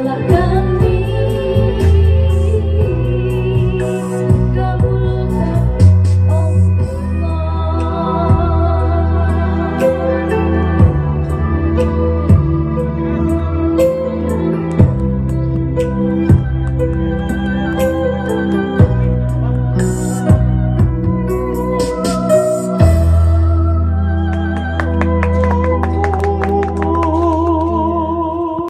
Salah